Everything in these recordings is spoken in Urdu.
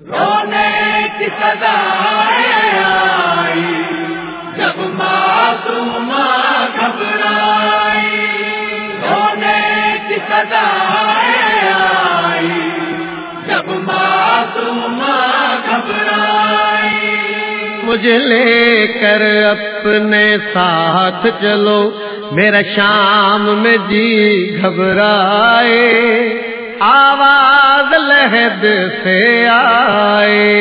رونے کی سزا آئی، جب معصوم گھبرائی۔ رونے کی سزا آئی، جب معصوم گھبرائی۔ مجھے لے کر اپنے ساتھ چلو میرا شام میں جی گھبرائے۔ آواز لہد سے آئے۔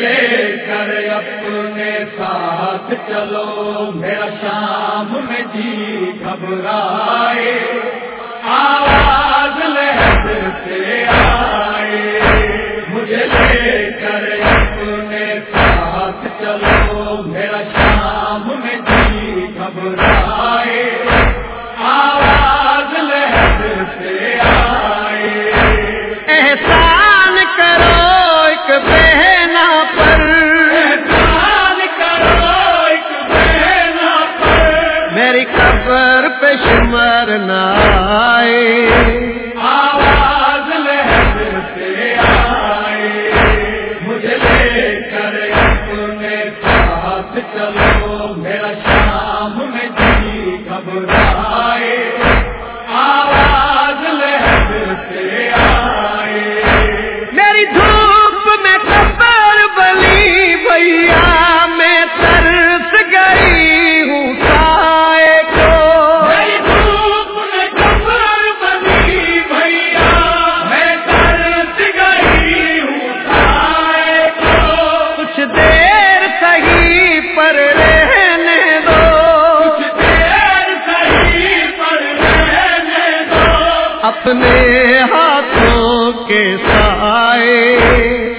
لے کر اپنے ساتھ چلو، میرا شام میں جی گھبرائے۔ آواز میری قبر پہ شمار نہ آئے۔ اپنے ہاتھوں کے سائے۔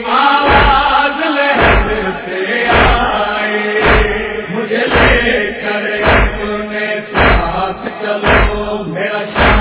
آواز لہرتے آئے۔ مجھے لے کر اپنے ساتھ چلو، میرا شاہ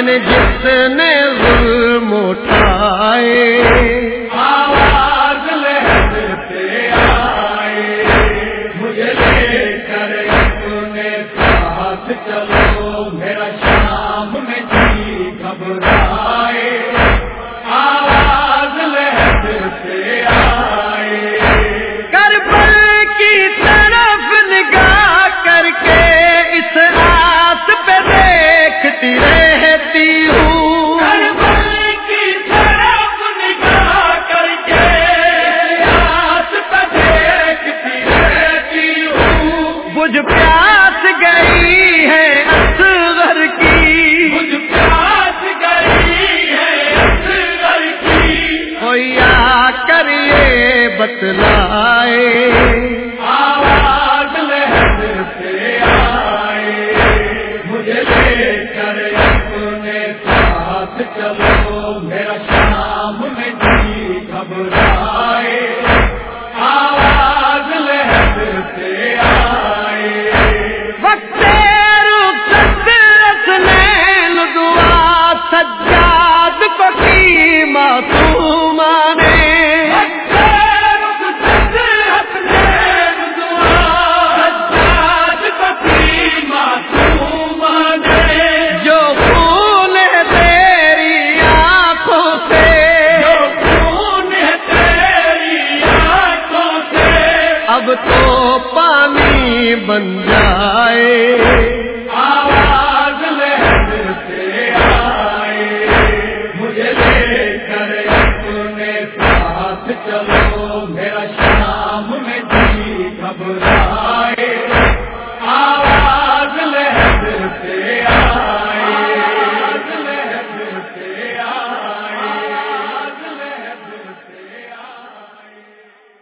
جس نے ظلم اٹھائے گھبرا تو پانی بن جائے، آواز لہر آئے۔ مجھے لے کر اپنے ساتھ چلو، میرا شام میں جی گھبرا